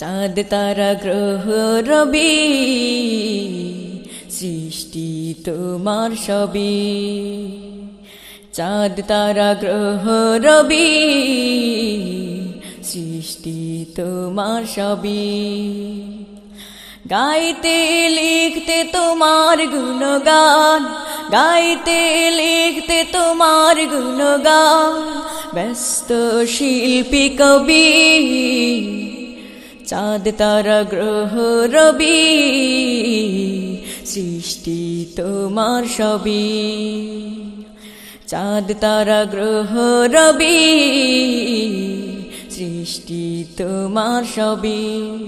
চাঁদ তারা গ্রহ রবি, সৃষ্টি তোমার সবই। চাঁদ তারা গ্রহ রবি, সৃষ্টি তোমার সবই। গাইতে লিখতে তোমার গুণগান, গাইতে লিখতে তোমার গুণগান, ব্যস্ত শিল্পী কবি চাঁদ তারা গ্রহ রবি, সৃষ্টি তোমার সবই। চাঁদ তারা গ্রহ রবি, সৃষ্টি তোমার সবই।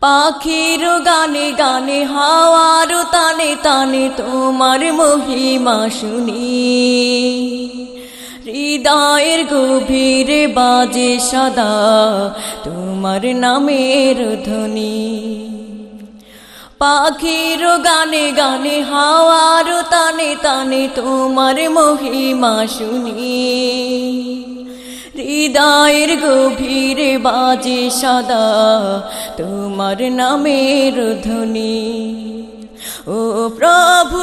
পাখির গানে গানে, হাওয়ার তানে তানে তোমার মহিমা শুনি। হৃদয়ের গভীরে বাজে সদা, তোমার নামের ধ্বনি। পাখির গানে গানে, হাওয়ার তানে তানে তোমার মহিমা শুনি। হৃদয়ের গভীরে বাজে সদা, তোমার নামের ধ্বনি। ও প্রভু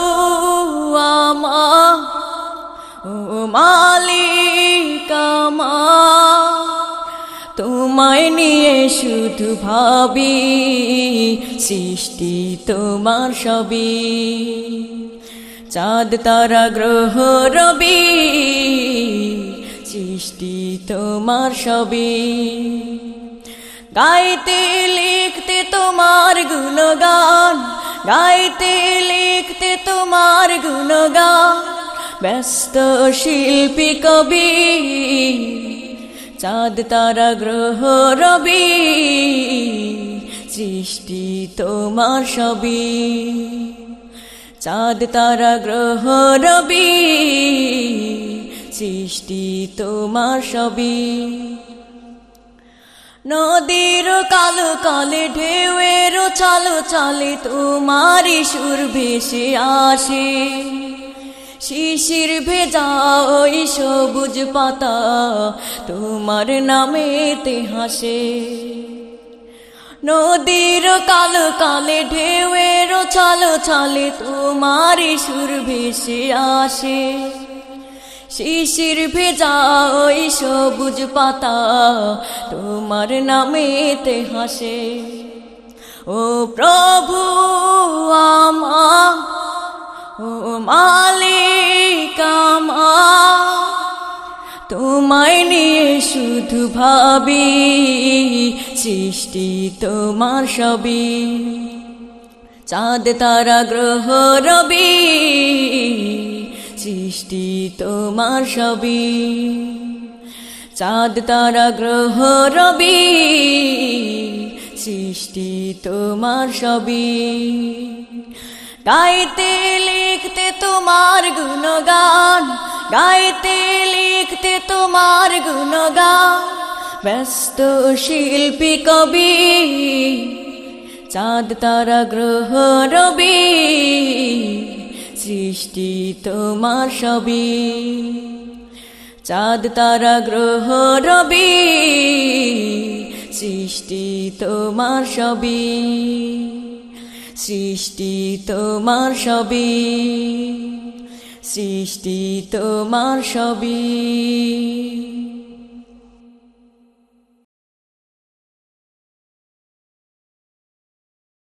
তোমায় নিয়ে শুধু ভাবি, সৃষ্টি তোমার সবই। চাঁদ, তারা, গ্রহ, রবি, সৃষ্টি তোমার সবই। গাইতে, লিখতে তোমার গুণগান, গাইতে, লিখতে তোমার গুণগান, ব্যস্ত শিল্পী কবি চাঁদ, তারা গ্রহ, রবি। সৃষ্টি তোমার সবই। চাঁদ, তারা গ্রহ, রবি। সৃষ্টি তোমার সবই। নদীর কালো, কালে, ঢেউয়ের চালো, চালে তোমারই সুর ভেসে আসে। শিশির ভেজা ওই সবুজ পাতা, তোমার নামেতে হাসে। নদীর কালো কালে ঢেউয়ের চালো চালে তোমার সুর ভেসে আসে। শিশির ভেজা ওই সবুজ পাতা, তোমার নামেতে হাসে। ও প্রভু আমা, ও মালিক তোমায় নিয়ে শুধু ভাবি, সৃষ্টি তোমার সবই। চাঁদ, তারা, গ্রহ, রবি, সৃষ্টি তোমার সবই। চাঁদ, তারা, গ্রহ, রবি, সৃষ্টি তোমার সবই। গাইতে, লিখতে তোমার গুণগান, গাইতে লিখতে তোমার গুণগান, ব্যস্ত শিল্পী কবি, চাঁদ তারা গ্রহ রবি, সৃষ্টি তোমার সবই। চাঁদ তারা গ্রহ রবি, সৃষ্টি তোমার সবই। সৃষ্টি তোমার সবই। সৃষ্টি তোমার সবই।